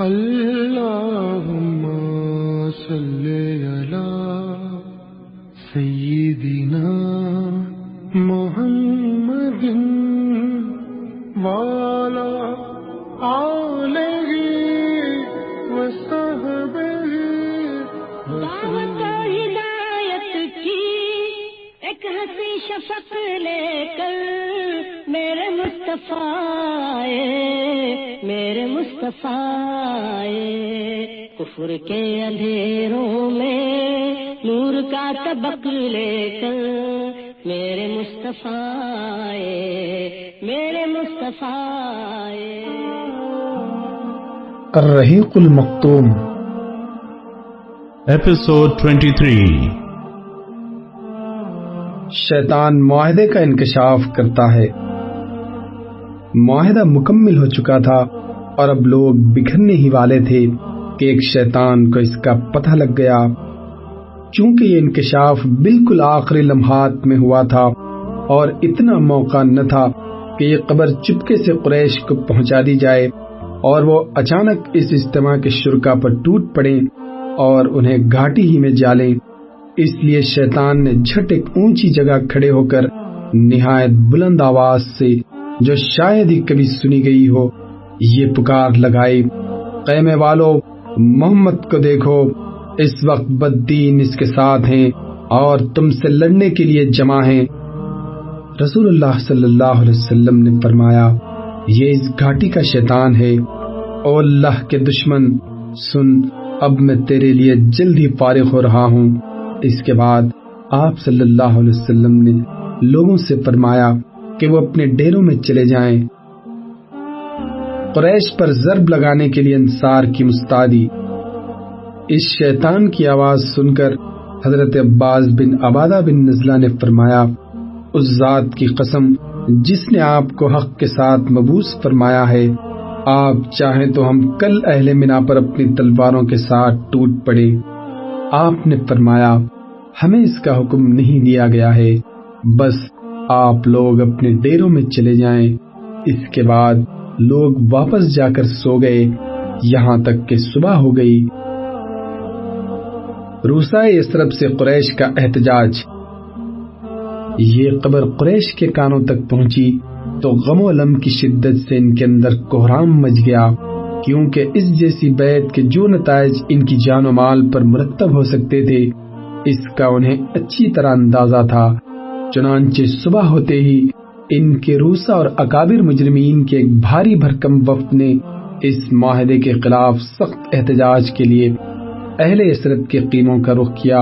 اللهم صل مصطفیٰ میرے مصطفیٰ۔ کفر کے اندھیروں میں نور کا طبق لے کر میرے مصطفیٰ میرے مصطفیٰ۔ الرحیق المختوم Episode 23 شیطان معاہدے کا انکشاف کرتا ہے معاہدہ مکمل ہو چکا تھا اور اب لوگ بکھرنے ہی والے تھے کہ ایک شیطان کو اس کا پتہ لگ گیا۔ چونکہ یہ انکشاف بالکل آخری لمحات میں ہوا تھا اور اتنا موقع نہ تھا کہ یہ قبر چپکے سے قریش کو پہنچا دی جائے اور وہ اچانک اس اجتماع کے شرکا پر ٹوٹ پڑیں اور انہیں گھاٹی ہی میں جالیں۔ اس لیے شیطان نے جھٹ ایک اونچی جگہ کھڑے ہو کر نہایت بلند آواز سے جو شاید ہی کبھی سنی گئی ہو، یہ پکار لگائی۔ قیمے والو، محمد کو دیکھو۔ اس وقت بددین اس کے ساتھ ہیں اور تم سے لڑنے کے لیے جمع ہیں۔ رسول اللہ صلی اللہ علیہ وسلم نے فرمایا، یہ اس گھاٹی کا شیطان ہے۔ او اللہ کے دشمن، سن، اب میں تیرے لیے جلد ہی فارغ ہو رہا ہوں۔ اس کے بعد آپ صلی اللہ علیہ وسلم نے لوگوں سے فرمایا کہ وہ اپنے ڈیروں میں چلے جائیں۔ قریش پر ضرب لگانے کے لیے انصار کی مستعدی۔ اس شیطان کی آواز سن کر حضرت عباس بن عبادہ بن نزلہ نے فرمایا، اس ذات کی قسم جس نے آپ کو حق کے ساتھ مبوس فرمایا ہے، آپ چاہیں تو ہم کل اہل منا پر اپنی تلواروں کے ساتھ ٹوٹ پڑے آپ نے فرمایا، ہمیں اس کا حکم نہیں دیا گیا ہے، بس آپ لوگ اپنے ڈیروں میں چلے جائیں۔ اس کے بعد لوگ واپس جا کر سو گئے۔ یہاں تک کہ صبح ہو گئی۔ روسا یسرب سے قریش کا احتجاج۔ یہ قبر قریش کے کانوں تک پہنچی تو غم و علم کی شدت سے ان کے اندر کوہرام مچ گیا۔ کیونکہ اس جیسی بیعت کے جو نتائج ان کی جان و مال پر مرتب ہو سکتے تھے، اس کا انہیں اچھی طرح اندازہ تھا۔ چنانچہ صبح ہوتے ہی ان کے روسا اور اکابر مجرمین کے ایک بھاری بھرکم وفد نے اس معاہدے کے خلاف سخت احتجاج کے لیے اہل عصرت کے قیموں کا رخ کیا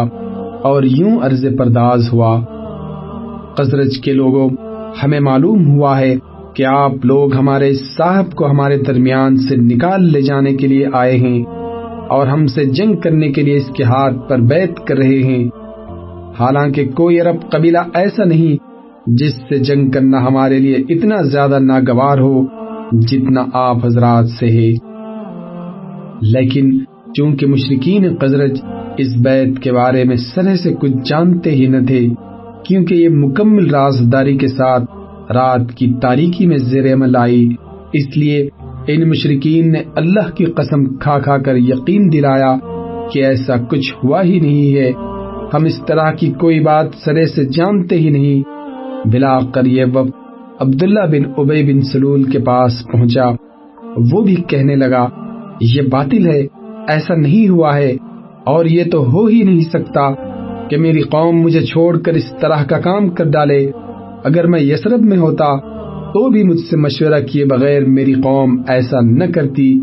اور یوں عرض پرداز ہوا۔ قزرج کے لوگوں، ہمیں معلوم ہوا ہے کہ آپ لوگ ہمارے صاحب کو ہمارے درمیان سے نکال لے جانے کے لیے آئے ہیں اور ہم سے جنگ کرنے کے لیے اس کے ہاتھ پر بیت کر رہے ہیں۔ حالانکہ کوئی عرب قبیلہ ایسا نہیں جس سے جنگ کرنا ہمارے لیے اتنا زیادہ ناگوار ہو جتنا آپ حضرات سے ہے۔ لیکن چونکہ مشرقین قزرج اس بیت کے بارے میں سرے سے کچھ جانتے ہی نہ تھے، کیونکہ یہ مکمل رازداری کے ساتھ رات کی تاریکی میں زیر عمل آئی، اس لیے ان مشرقین نے اللہ کی قسم کھا کھا کر یقین دلایا کہ ایسا کچھ ہوا ہی نہیں ہے۔ ہم اس طرح کی کوئی بات سرے سے جانتے ہی نہیں۔ بلا کر یہ وقت عبداللہ بن ابئی بن سلول کے پاس پہنچا۔ وہ بھی کہنے لگا، یہ باطل ہے، ایسا نہیں ہوا ہے، اور یہ تو ہو ہی نہیں سکتا کہ میری قوم مجھے چھوڑ کر اس طرح کا کام کر ڈالے۔ اگر میں یسرب میں ہوتا تو بھی مجھ سے مشورہ کیے بغیر میری قوم ایسا نہ کرتی۔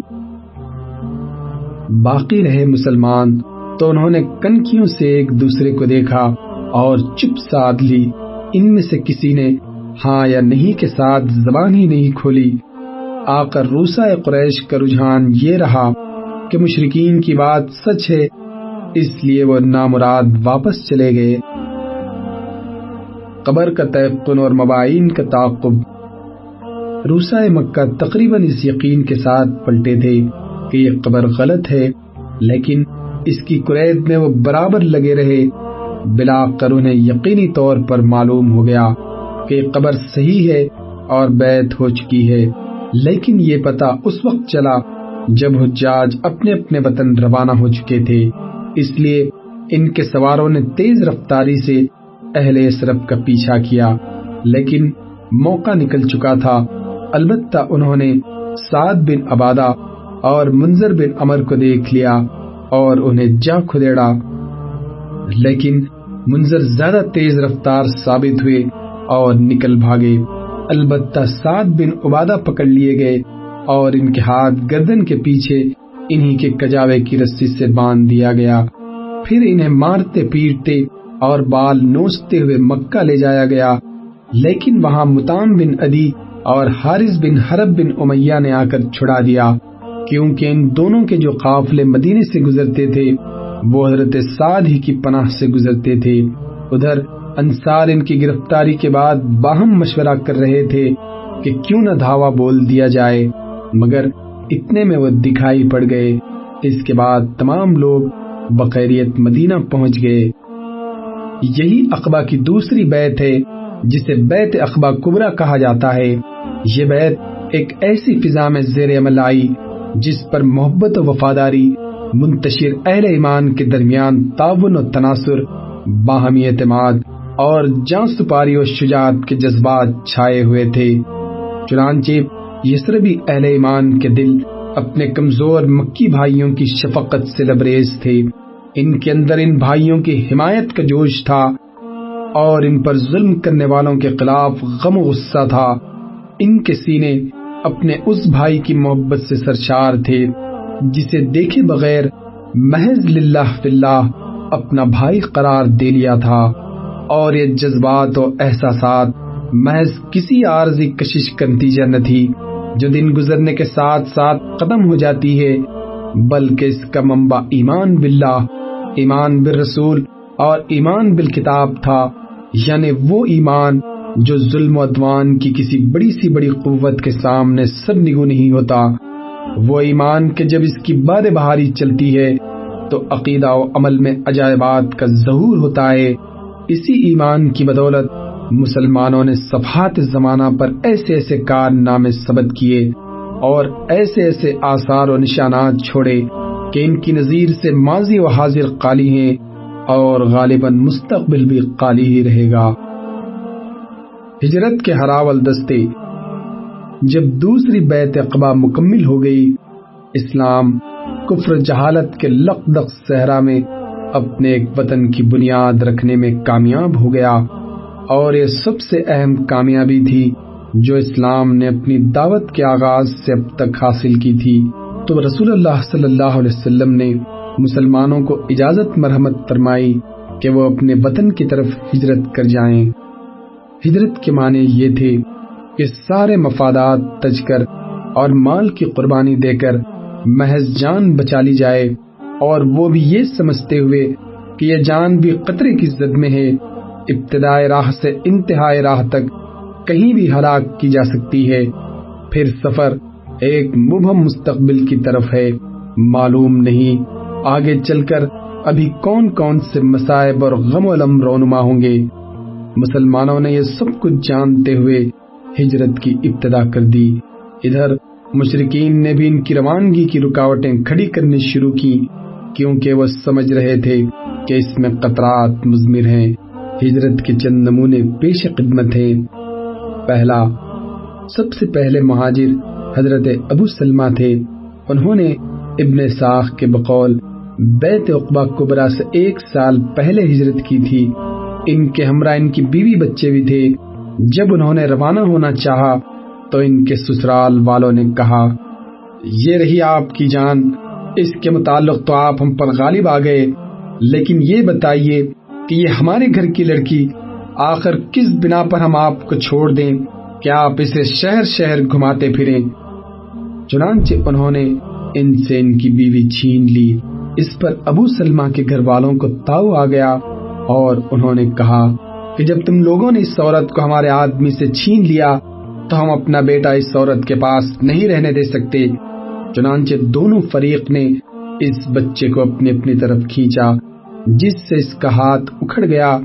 باقی رہے مسلمان۔ تو انہوں نے کنکیوں سے ایک دوسرے کو دیکھا اور چپ سادھ لی۔ ان میں سے کسی نے ہاں یا نہیں کے ساتھ زبان ہی نہیں کھولی۔ آ کر روسا قریش کا رجحان یہ رہا کہ مشرقین کی بات سچ ہے، اس لیے وہ نامراد واپس چلے گئے۔ قبر کا تیقن اور مبائن کا تعقب روسا مکہ تقریباً اس یقین کے ساتھ پلٹے تھے کہ یہ قبر غلط ہے، لیکن اس کی قرید میں وہ برابر لگے رہے، بلا کر انہیں یقینی طور پر معلوم ہو گیا کہ قبر صحیح ہے اور بیت ہو چکی ہے۔ لیکن یہ پتا اس وقت چلا جب حجاج اپنے اپنے وطن روانہ ہو چکے تھے۔ اس لیے ان کے سواروں نے تیز رفتاری سے اہل اسرف کا پیچھا کیا۔ لیکن موقع نکل چکا تھا۔ البتہ انہوں نے سعد بن عبادہ اور منظر بن امر کو دیکھ لیا۔ اور انہیں جا کھدیڑا۔ لیکن منظر زیادہ تیز رفتار ثابت ہوئے اور نکل بھاگے۔ البتہ سعد بن عبادہ پکڑ لیے گئے اور ان کے ہاتھ گردن کے پیچھے انہی کے کجاوے کی رسی سے باندھ دیا گیا۔ پھر انہیں مارتے پیٹتے اور بال نوچتے ہوئے مکہ لے جایا گیا۔ لیکن وہاں متام بن ادی اور حارث بن حرب بن امیہ نے آ کر چھڑا دیا۔ کیونکہ ان دونوں کے جو قافلے مدینے سے گزرتے تھے، وہ حضرت سعد ہی کی پناہ سے گزرتے تھے۔ ادھر انصار ان کی گرفتاری کے بعد باہم مشورہ کر رہے تھے کہ کیوں نہ دھاوا بول دیا جائے، مگر اتنے میں وہ دکھائی پڑ گئے۔ اس کے بعد تمام لوگ بقیریت مدینہ پہنچ گئے۔ یہی اقبا کی دوسری بیت ہے، جسے بیت اقبا کبرا کہا جاتا ہے۔ یہ بیت ایک ایسی فضا میں زیر عمل آئی جس پر محبت و وفاداری منتشر اہل ایمان کے درمیان تعاون و تناصر، باہمی اعتماد اور جان سپاری و شجاعت کے جذبات چھائے ہوئے تھے۔ چنانچہ یسربی اہل ایمان کے دل اپنے کمزور مکی بھائیوں کی شفقت سے لبریز تھے۔ ان کے اندر ان بھائیوں کی حمایت کا جوش تھا اور ان پر ظلم کرنے والوں کے خلاف غم و غصہ تھا۔ ان کے سینے اپنے اس بھائی کی محبت سے سرشار تھے، جسے دیکھے بغیر محض للہ فی اللہ اپنا بھائی قرار دے لیا تھا۔ اور یہ جذبات و احساسات محض کسی عارضی کشش کا نتیجہ نہ تھی جو دن گزرنے کے ساتھ ساتھ ختم ہو جاتی ہے، بلکہ اس کا منبع ایمان باللہ، ایمان بالرسول اور ایمان بالکتاب تھا۔ یعنی وہ ایمان جو ظلم و ادوان کی کسی بڑی سی بڑی قوت کے سامنے سب نگو نہیں ہوتا، وہ ایمان کے جب اس کی بار بہاری چلتی ہے، تو عقیدہ و عمل میں عجائبات کا ظہور ہوتا ہے۔ اسی ایمان کی بدولت مسلمانوں نے صفحات زمانہ پر ایسے ایسے کارنامے ثبت کیے اور ایسے ایسے آثار و نشانات چھوڑے کہ ان کی نظیر سے ماضی و حاضر قالی ہیں اور غالباً مستقبل بھی قالی ہی رہے گا۔ ہجرت کے ہراول دستے جب دوسری بیت اقبا مکمل ہو گئی، اسلام کفر جہالت کے لقدق صحرا میں اپنے ایک وطن کی بنیاد رکھنے میں کامیاب ہو گیا اور یہ سب سے اہم کامیابی تھی جو اسلام نے اپنی دعوت کے آغاز سے اب تک حاصل کی تھی۔ تو رسول اللہ صلی اللہ علیہ وسلم نے مسلمانوں کو اجازت مرحمت فرمائی کہ وہ اپنے وطن کی طرف ہجرت کر جائیں۔ ہجرت کے معنی یہ تھے کہ سارے مفادات تج کر اور مال کی قربانی دے کر محض جان بچا لی جائے اور وہ بھی یہ سمجھتے ہوئے کہ یہ جان بھی قطرے کی زد میں ہے ابتدائے راہ سے انتہائی راہ تک کہیں بھی ہلاک کی جا سکتی ہے۔ پھر سفر ایک مبہم مستقبل کی طرف ہے۔ معلوم نہیں آگے چل کر ابھی کون کون سے مسائب اور غم و علم رونما ہوں گے۔ مسلمانوں نے یہ سب کچھ جانتے ہوئے ہجرت کی ابتدا کر دی۔ ادھر مشرقین نے بھی ان کی روانگی کی رکاوٹیں کھڑی کرنی شروع کی، کیونکہ وہ سمجھ رہے تھے کہ اس میں قطرات مزمر ہیں۔ ہجرت کے چند نمونے پیش خدمت ہیں۔ پہلا، سب سے پہلے مہاجر حضرت ابو سلمہ تھے۔ انہوں نے ابن ساخ کے بقول بیت اقبا کبرا سے ایک سال پہلے ہجرت کی تھی۔ ان کے ہمراہ ان کی بیوی بچے بھی تھے۔ جب انہوں نے روانہ ہونا چاہا تو ان کے سسرال والوں نے کہا، یہ رہی آپ کی جان، اس کے متعلق تو آپ ہم پر غالب آ گئے، لیکن یہ بتائیے کہ یہ ہمارے گھر کی لڑکی آخر کس بنا پر ہم آپ کو چھوڑ دیں؟ کیا آپ اسے شہر شہر گھماتے پھریں؟ چنانچہ انہوں نے ان سے ان کی بیوی چھین لی۔ اس پر ابو سلمہ کے گھر والوں کو تاؤ آ گیا۔ اور انہوں نے کہا کہ جب تم لوگوں نے اس عورت کو ہمارے آدمی سے چھین لیا، تو ہم اپنا بیٹا اس عورت کے پاس نہیں رہنے دے سکتے۔ چنانچہ دونوں فریق نے اس بچے کو اپنی اپنی طرف کھینچا، جس سے اس کا ہاتھ اکھڑ گیا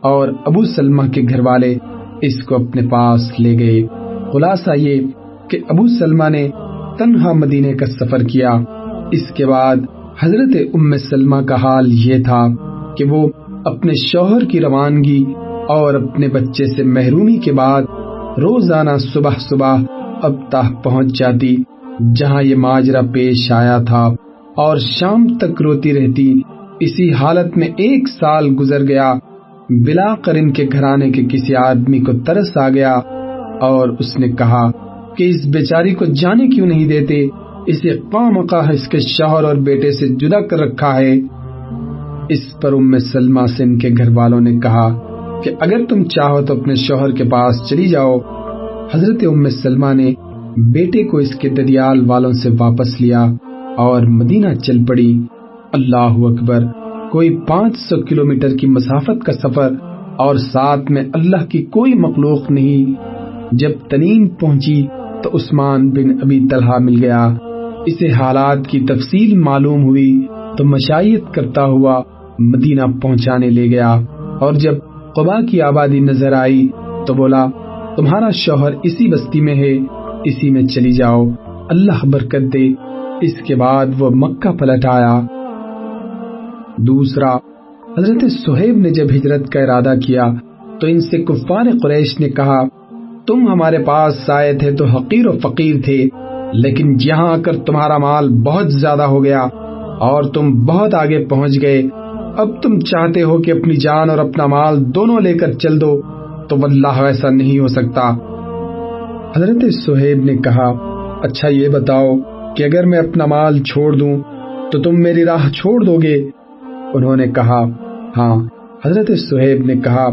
اور ابو سلمہ کے گھر والے اس کو اپنے پاس لے گئے۔ خلاصہ یہ کہ ابو سلمہ نے تنہا مدینے کا سفر کیا۔ اس کے بعد حضرت ام سلمہ کا حال یہ تھا کہ وہ اپنے شوہر کی روانگی اور اپنے بچے سے محرومی کے بعد روزانہ صبح صبح اب تاہ پہنچ جاتی، جہاں یہ ماجرا پیش آیا تھا اور شام تک روتی رہتی۔ اسی حالت میں ایک سال گزر گیا۔ بلا کر ان کے گھرانے کے کسی آدمی کو ترس آ گیا اور اس نے کہا کہ اس بیچاری کو جانے کیوں نہیں دیتے؟ اسے قوم اس کے شوہر اور بیٹے سے جدا کر رکھا ہے۔ اس پر ام سلمہ سے ان کے گھر والوں نے کہا کہ اگر تم چاہو تو اپنے شوہر کے پاس چلی جاؤ۔ حضرت ام سلمہ نے بیٹے کو اس کے ددیال والوں سے واپس لیا اور مدینہ چل پڑی۔ اللہ اکبر، کوئی پانچ سو کلو میٹر کی مسافت کا سفر اور ساتھ میں اللہ کی کوئی مخلوق نہیں۔ جب تنین پہنچی تو عثمان بن ابی طلحہ مل گیا۔ اسے حالات کی تفصیل معلوم ہوئی تو مشایت کرتا ہوا مدینہ پہنچانے لے گیا اور جب قبا کی آبادی نظر آئی تو بولا، تمہارا شوہر اسی بستی میں ہے، اسی میں چلی جاؤ، اللہ برکت دے۔ اس کے بعد وہ مکہ پلٹ آیا۔ دوسرا، حضرت سہیب نے جب ہجرت کا ارادہ کیا تو ان سے کفار قریش نے کہا، تم ہمارے پاس آئے تھے تو حقیر و فقیر تھے، لیکن یہاں آ کر تمہارا مال بہت زیادہ ہو گیا اور تم بہت آگے پہنچ گئے۔ اب تم چاہتے ہو کہ اپنی جان اور اپنا مال دونوں لے کر چل دو، تو واللہ ایسا نہیں ہو سکتا۔ حضرت سہیب نے کہا اچھا یہ بتاؤ کہ اگر میں اپنا مال چھوڑ دوں، تو تم میری راہ چھوڑ دو گے؟ انہوں نے کہا ہاں۔ حضرت سہیب نے کہا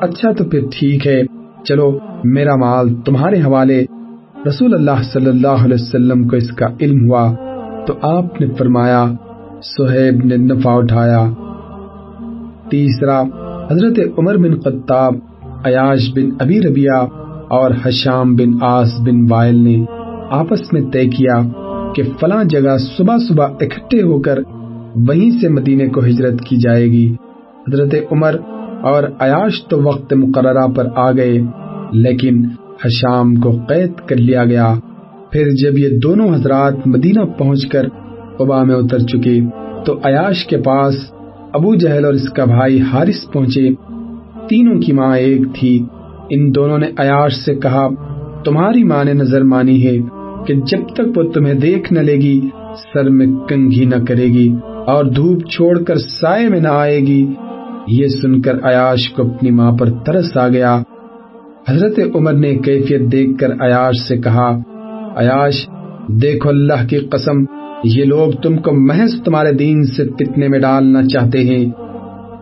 اچھا تو پھر ٹھیک ہے، چلو میرا مال تمہارے حوالے۔ رسول اللہ صلی اللہ علیہ وسلم کو اس کا علم ہوا، تو آپ نے فرمایا، سہیب نے نفع اٹھایا۔ تیسرا، حضرت عمر بن خطاب، عیاش بن ابی ربیہ اور حشام بن آس بن وائل نے آپس میں طے کیا کہ فلاں جگہ صبح صبح اکٹھے ہو کر وہیں سے مدینے کو ہجرت کی جائے گی۔ حضرت عمر اور عیاش تو وقت مقررہ پر آ گئے، لیکن حشام کو قید کر لیا گیا۔ پھر جب یہ دونوں حضرات مدینہ پہنچ کر قبا میں اتر چکے تو عیاش کے پاس ابو جہل اور اس کا بھائی حارث پہنچے۔ تینوں کی ماں ایک تھی۔ ان دونوں نے عیاش سے کہا، تمہاری ماں نے نظر مانی ہے کہ جب تک وہ تمہیں دیکھ نہ لے گی، سر میں کنگھی نہ کرے گی اور دھوپ چھوڑ کر سائے میں نہ آئے گی۔ یہ سن کر عیاش کو اپنی ماں پر ترس آ گیا۔ حضرت عمر نے کیفیت دیکھ کر عیاش سے کہا، عیاش، دیکھو اللہ کی قسم یہ لوگ تم کو محض تمہارے دین سے فتنے میں ڈالنا چاہتے ہیں۔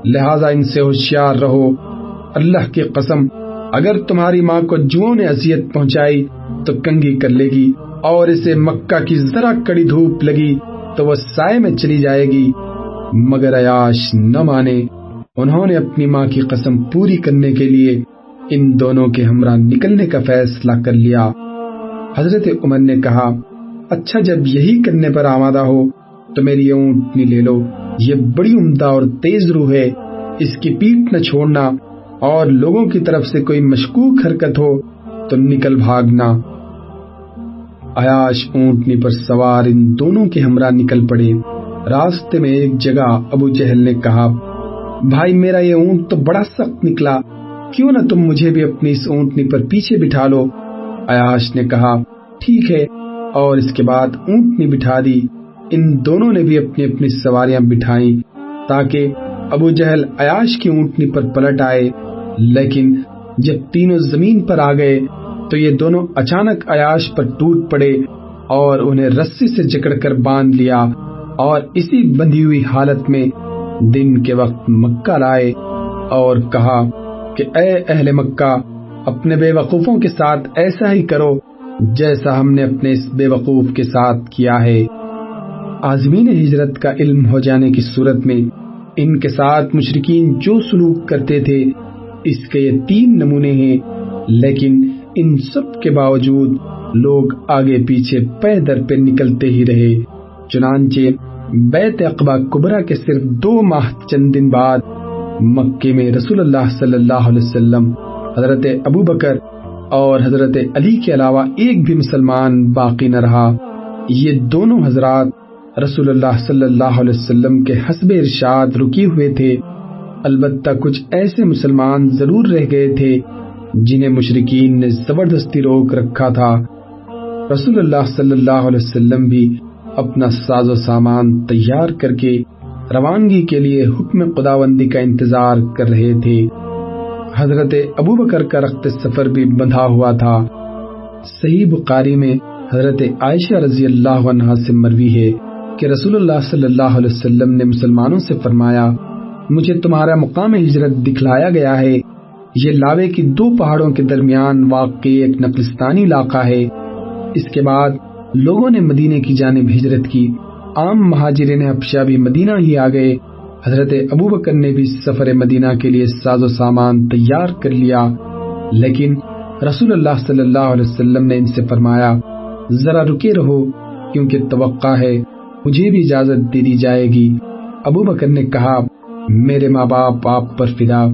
لہذا ان سے ہوشیار رہو۔ اللہ کی قسم، اگر تمہاری ماں کو جو نے اذیت پہنچائی تو کنگھی کر لے گی اور اسے مکہ کی ذرا کڑی دھوپ لگی تو وہ سائے میں چلی جائے گی۔ مگر عیاش نہ مانے۔ انہوں نے اپنی ماں کی قسم پوری کرنے کے لیے ان دونوں کے ہمراہ نکلنے کا فیصلہ کر لیا۔ حضرت عمر نے کہا اچھا جب یہی کرنے پر آمادہ ہو، تو میری اونٹنی لے لو۔ یہ بڑی عمدہ اور تیز روح ہے۔ اس کی پیٹ نہ چھوڑنا اور لوگوں کی طرف سے کوئی مشکوک حرکت ہو، تو نکل بھاگنا۔ عیاش اونٹنی پر سوار ان دونوں کے ہمراہ نکل پڑے۔ راستے میں ایک جگہ ابو جہل نے کہا، بھائی، میرا یہ اونٹ تو بڑا سخت نکلا۔ کیوں نہ تم مجھے بھی اپنی اس اونٹنی پر پیچھے بٹھا لو؟ عیاش نے کہا، ٹھیک ہے اور اس کے بعد اونٹنی بٹھا دی۔ ان دونوں نے بھی اپنی اپنی سواریاں بٹھائی تاکہ ابو جہل عیاش کی اونٹنی پر پلٹ آئے۔ لیکن جب تینوں زمین پر آ گئے تو یہ دونوں اچانک عیاش پر ٹوٹ پڑے اور انہیں رسی سے جکڑ کر باندھ لیا اور اسی بندھی ہوئی حالت میں دن کے وقت مکہ لائے اور کہا کہ اے اہل مکہ، اپنے بے وقوفوں کے ساتھ ایسا ہی کرو۔ جیسا ہم نے اپنے اس بے وقوف کے ساتھ کیا ہے۔ آزمین ہجرت کا علم ہو جانے کی صورت میں ان کے ساتھ مشرقین جو سلوک کرتے تھے، اس کے یہ تین نمونے ہیں، لیکن ان سب کے باوجود لوگ آگے پیچھے پے در پہ نکلتے ہی رہے۔ چنانچہ بیت اقبا کبرا کے صرف دو ماہ چند دن بعد مکے میں رسول اللہ صلی اللہ علیہ وسلم حضرت ابو بکر اور حضرت علی کے علاوہ ایک بھی مسلمان باقی نہ رہا۔ یہ دونوں حضرات رسول اللہ صلی اللہ علیہ وسلم کے حسب ارشاد رکی ہوئے تھے۔ البتہ کچھ ایسے مسلمان ضرور رہ گئے تھے جنہیں مشرقین نے زبردستی روک رکھا تھا۔ رسول اللہ صلی اللہ علیہ وسلم بھی اپنا ساز و سامان تیار کر کے روانگی کے لیے حکم خداوندی کا انتظار کر رہے تھے۔ حضرت ابو بکر کا رخت سفر بھی بندھا ہوا تھا۔ صحیح بخاری میں حضرت عائشہ رضی اللہ عنہ سے مروی ہے کہ رسول اللہ صلی اللہ علیہ وسلم نے مسلمانوں سے فرمایا، مجھے تمہارا مقام ہجرت دکھلایا گیا ہے۔ یہ لاوے کی دو پہاڑوں کے درمیان واقع ایک نقلستانی علاقہ ہے۔ اس کے بعد لوگوں نے مدینے کی جانب ہجرت کی۔ عام مہاجرین ابشا بھی مدینہ ہی آ گئے۔ حضرت ابو بکر نے بھی سفر مدینہ کے لیے ساز و سامان تیار کر لیا، لیکن رسول اللہ صلی اللہ علیہ وسلم نے ان سے فرمایا، ذرا رکے رہو، کیونکہ توقع ہے مجھے بھی اجازت دے دی جائے گی۔ ابو بکر نے کہا، میرے ماں باپ، آپ پر فدا،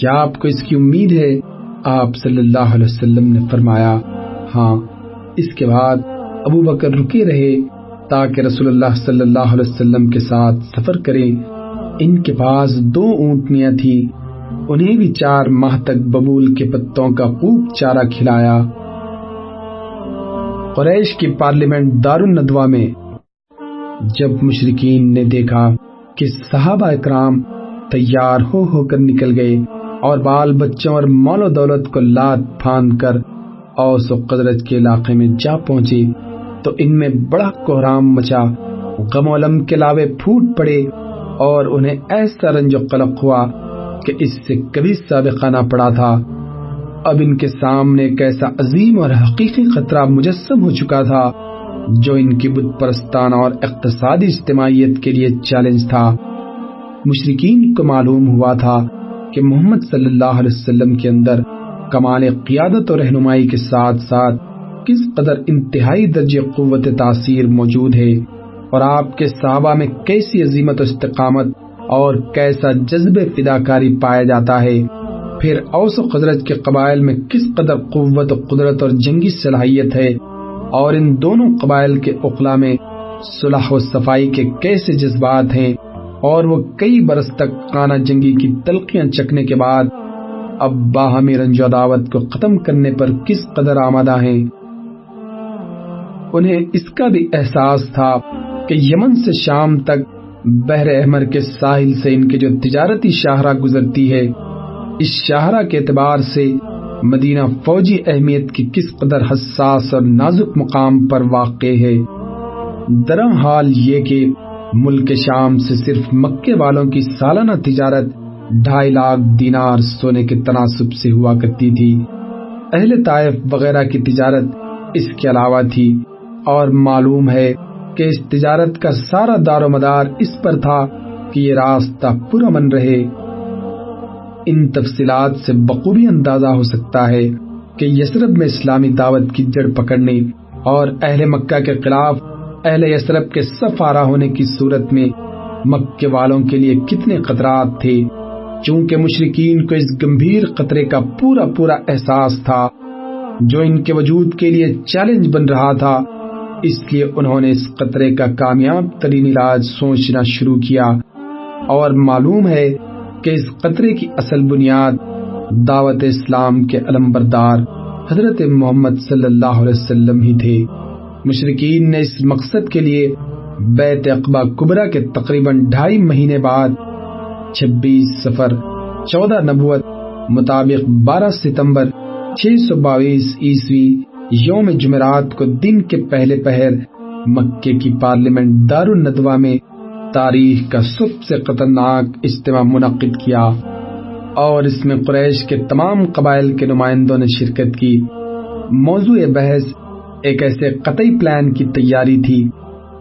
کیا آپ کو اس کی امید ہے؟ آپ صلی اللہ علیہ وسلم نے فرمایا ہاں۔ اس کے بعد ابو بکر رکے رہے، تاکہ رسول اللہ صلی اللہ علیہ وسلم کے ساتھ سفر کریں۔ ان کے پاس دو اونٹنیاں تھی انہیں بھی چار ماہ تک ببول کے پتوں کا خوب چارہ کھلایا۔ قریش کی پارلیمنٹ دار الندوا میں جب مشرقین نے دیکھا کہ صحابہ اکرام تیار ہو ہو کر نکل گئے اور بال بچوں اور مول و دولت کو لات پھاند کر اوس و قدرت کے علاقے میں جا پہنچے، تو ان میں بڑا کوہرام مچا، غم و علم کے لاوے پھوٹ پڑے۔ اور انہیں ایسا رنج و قلق ہوا کہ اس سے کبھی سابقہ نہ پڑا تھا۔ اب ان کے سامنے ایک ایسا عظیم اور حقیقی خطرہ مجسم ہو چکا تھا، جو ان کی بت پرستانہ اور اقتصادی اجتماعیت کے لیے چیلنج تھا۔ مشرقین کو معلوم ہوا تھا کہ محمد صلی اللہ علیہ وسلم کے اندر کمال قیادت اور رہنمائی کے ساتھ ساتھ کس قدر انتہائی درج قوت تاثیر موجود ہے۔ اور آپ کے صحابہ میں کیسی عظیمت و استقامت اور کیسا جذب فداکاری پایا جاتا ہے؟ پھر اوس و قدرت کے قبائل میں کس قدر قوت و قدرت اور جنگی صلاحیت ہے؟ اور ان دونوں قبائل کے اقلا میں صلح و صفائی کے کیسے جذبات ہیں؟ اور وہ کئی برس تک کانا جنگی کی تلقیاں چکنے کے بعد اب باہمی رنج و دعوت کو ختم کرنے پر کس قدر آمادہ ہیں؟ انہیں اس کا بھی احساس تھا۔ کہ یمن سے شام تک بحر احمر کے ساحل سے ان کے جو تجارتی شاہراہ گزرتی ہے، اس شاہراہ کے اعتبار سے مدینہ فوجی اہمیت کی کس قدر حساس اور نازک مقام پر واقع ہے۔ درم حال یہ کہ ملک شام سے صرف مکے والوں کی سالانہ تجارت ڈھائی لاکھ دینار سونے کے تناسب سے ہوا کرتی تھی۔ اہل طائف وغیرہ کی تجارت اس کے علاوہ تھی اور معلوم ہے کہ اس تجارت کا سارا دار و مدار اس پر تھا کہ یہ راستہ پرامن رہے۔ ان تفصیلات سے بخوبی اندازہ ہو سکتا ہے کہ یسرب میں اسلامی دعوت کی جڑ پکڑنے اور اہل مکہ کے خلاف اہل یسرب کے سفارہ ہونے کی صورت میں مکے والوں کے لیے کتنے خطرات تھے۔ چونکہ مشرقین کو اس گمبھیر خطرے کا پورا پورا احساس تھا، جو ان کے وجود کے لیے چیلنج بن رہا تھا۔ اس لیے انہوں نے اس قطرے کا کامیاب ترین علاج سوچنا شروع کیا۔ اور معلوم ہے کہ اس قطرے کی اصل بنیاد دعوت اسلام کے علم بردار حضرت محمد صلی اللہ علیہ وسلم ہی تھے۔ مشرقین نے اس مقصد کے لیے بیت اقبا کبرا کے تقریباً ڈھائی مہینے بعد چھبیس سفر چودہ نبوت مطابق بارہ ستمبر چھ سو باویس عیسوی یوم جمعرات کو دن کے پہلے پہر مکے کی پارلیمنٹ دارالندوا میں تاریخ کا سب سے خطرناک اجتماع منعقد کیا اور اس میں قریش کے تمام قبائل کے نمائندوں نے شرکت کی۔ موضوع بحث ایک ایسے قطعی پلان کی تیاری تھی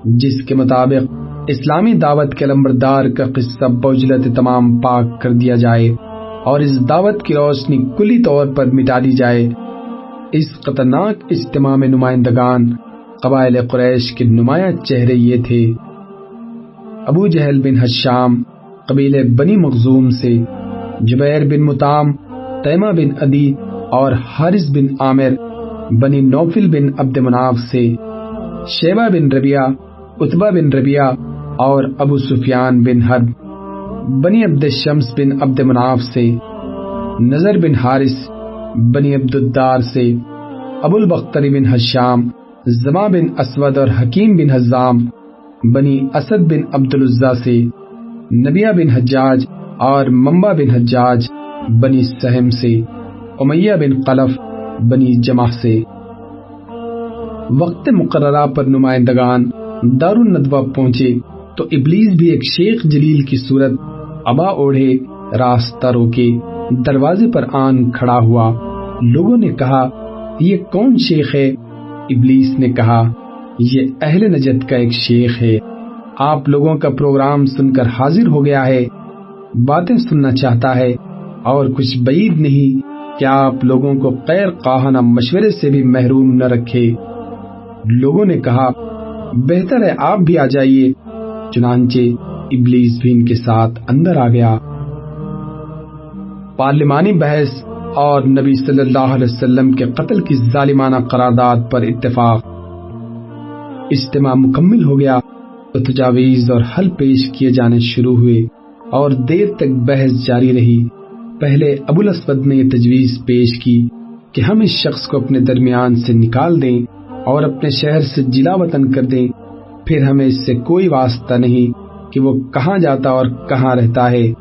جس کے مطابق اسلامی دعوت کے لمبردار کا قصہ بوجلت تمام پاک کر دیا جائے اور اس دعوت کی روشنی کلی طور پر مٹا دی جائے۔ اس خطرناک اجتماع میں نمائندگان، قبائل قریش کے نمایاں چہرے یہ تھے۔ ابو جہل بن حشام قبیل بنی مخزوم سے، جبیر بن متام تیمہ بن ادی اور حارث بن عامر، بنی نوفل بن عبد مناف سے، شیبہ بن ربیہ اتبا بن ربیہ اور ابو سفیان بن حرب، بنی عبد شمس بن عبد مناف سے، نظر بن حارث بنی عبد الدار سے ابو البختری بن حشام، زما بن اسود اور حکیم بن حزام، بنی اسد بن عبد العزا سے نبیہ بن حجاج اور ممبا بن حجاج، بنی سہم سے امیہ بن قلف، بنی جمع سے۔ وقت مقررہ پر نمائندگان دار الندوہ پہنچے تو ابلیس بھی ایک شیخ جلیل کی صورت ابا اوڑھے، راستہ روکے۔ دروازے پر آن کھڑا ہوا لوگوں نے کہا، یہ کون شیخ ہے؟ ابلیس نے کہا، یہ اہل نجد کا ایک شیخ ہے۔ آپ لوگوں کا پروگرام سن کر حاضر ہو گیا ہے۔ باتیں سننا چاہتا ہے۔ اور کچھ بعید نہیں کہ آپ لوگوں کو غیر قاہانہ مشورے سے بھی محروم نہ رکھے۔ لوگوں نے کہا، بہتر ہے آپ بھی آ جائیے۔ چنانچہ ابلیس بھی ان کے ساتھ اندر آ گیا۔ پارلیمانی بحث اور نبی صلی اللہ علیہ وسلم کے قتل کی ظالمانہ قرارداد پر اتفاق۔ اجتماع مکمل ہو گیا تو تجاویز اور حل پیش کیے جانے شروع ہوئے اور دیر تک بحث جاری رہی۔ پہلے ابو الاسود نے یہ تجویز پیش کی کہ ہم اس شخص کو اپنے درمیان سے نکال دیں اور اپنے شہر سے جلا وطن کر دیں۔ پھر ہمیں اس سے کوئی واسطہ نہیں کہ وہ کہاں جاتا اور کہاں رہتا ہے۔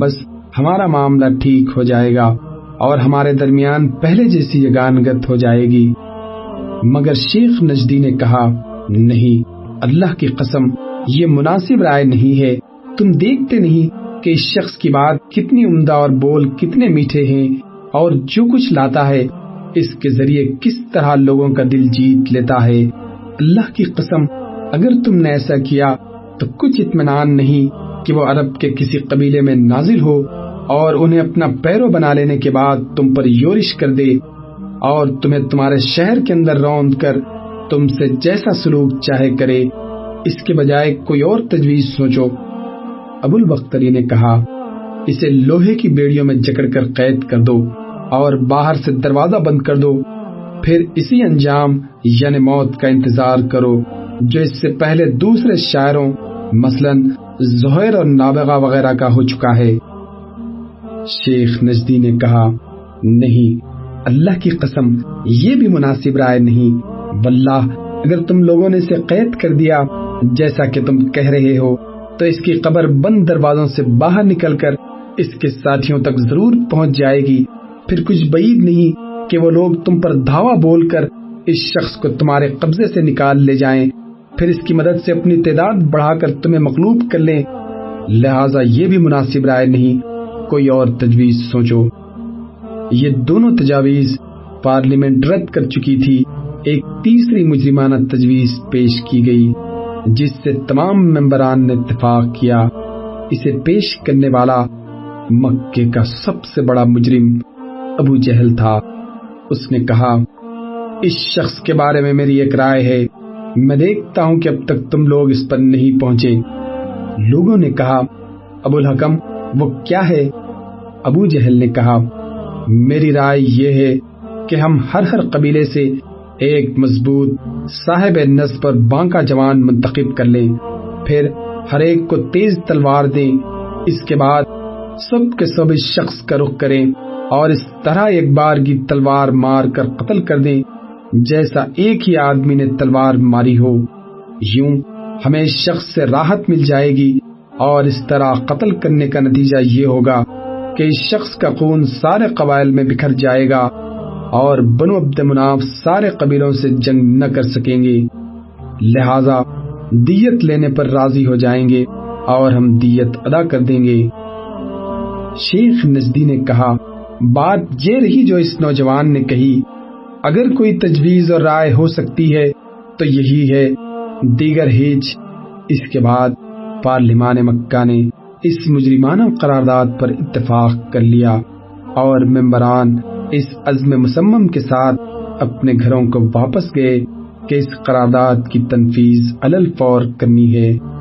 بس ہمارا معاملہ ٹھیک ہو جائے گا اور ہمارے درمیان پہلے جیسی یگانگت ہو جائے گی۔ مگر شیخ نجدی نے کہا، نہیں، اللہ کی قسم، یہ مناسب رائے نہیں ہے۔ تم دیکھتے نہیں کہ اس شخص کی بات کتنی عمدہ اور بول کتنے میٹھے ہیں اور جو کچھ لاتا ہے، اس کے ذریعے کس طرح لوگوں کا دل جیت لیتا ہے۔ اللہ کی قسم، اگر تم نے ایسا کیا تو کچھ اطمینان نہیں کہ وہ عرب کے کسی قبیلے میں نازل ہو۔ اور انہیں اپنا پیرو بنا لینے کے بعد تم پر یورش کر دے اور تمہیں تمہارے شہر کے اندر روند کر تم سے جیسا سلوک چاہے کرے۔ اس کے بجائے کوئی اور تجویز سوچو۔ ابو البختری نے کہا، اسے لوہے کی بیڑیوں میں جکڑ کر قید کر دو اور باہر سے دروازہ بند کر دو۔ پھر اسی انجام یعنی موت کا انتظار کرو، جو اس سے پہلے دوسرے شاعروں، مثلا زہر اور نابغہ وغیرہ کا ہو چکا ہے۔ شیخ نجدی نے کہا، نہیں، اللہ کی قسم، یہ بھی مناسب رائے نہیں۔ واللہ، اگر تم لوگوں نے اسے قید کر دیا، جیسا کہ تم کہہ رہے ہو، تو اس کی قبر بند دروازوں سے باہر نکل کر اس کے ساتھیوں تک ضرور پہنچ جائے گی۔ پھر کچھ بعید نہیں کہ وہ لوگ تم پر دھاوا بول کر اس شخص کو تمہارے قبضے سے نکال لے جائیں۔ پھر اس کی مدد سے اپنی تعداد بڑھا کر تمہیں مخلوب کر لیں۔ لہذا یہ بھی مناسب رائے نہیں۔ کوئی اور تجویز سوچو۔ یہ دونوں تجاویز پارلیمنٹ رد کر چکی تھی۔ ایک تیسری مجرمانہ تجویز پیش کی گئی، جس سے تمام ممبران نے اتفاق کیا۔ اسے پیش کرنے والا مکے کا سب سے بڑا مجرم ابو جہل تھا۔ اس نے کہا، اس شخص کے بارے میں میری ایک رائے ہے۔ میں دیکھتا ہوں کہ اب تک تم لوگ اس پر نہیں پہنچے۔ لوگوں نے کہا ابو الحکم وہ کیا ہے؟ ابو جہل نے کہا، میری رائے یہ ہے کہ ہم ہر ہر قبیلے سے ایک مضبوط صاحب نصب اور بانکا جوان منتخب کر لیں۔ پھر ہر ایک کو تیز تلوار دیں۔ اس کے بعد سب کے سب اس شخص کا رخ کریں اور اس طرح ایک بار کی تلوار مار کر قتل کر دیں۔ جیسا ایک ہی آدمی نے تلوار ماری ہو، یوں ہمیں اس شخص سے راحت مل جائے گی۔ اور اس طرح قتل کرنے کا نتیجہ یہ ہوگا کہ اس شخص کا خون سارے قبائل میں بکھر جائے گا اور بنو عبد مناف سارے قبیلوں سے جنگ نہ کر سکیں گے۔ لہذا دیت لینے پر راضی ہو جائیں گے اور ہم دیت ادا کر دیں گے۔ شیخ نزدی نے کہا، بات یہ رہی جو اس نوجوان نے کہی، اگر کوئی تجویز اور رائے ہو سکتی ہے تو یہی ہے، دیگر ہیچ اس کے بعد پارلیمان مکہ نے اس مجرمانہ قرارداد پر اتفاق کر لیا اور ممبران اس عزم مسمم کے ساتھ اپنے گھروں کو واپس گئے کہ اس قرارداد کی تنفیذ الفور کرنی ہے۔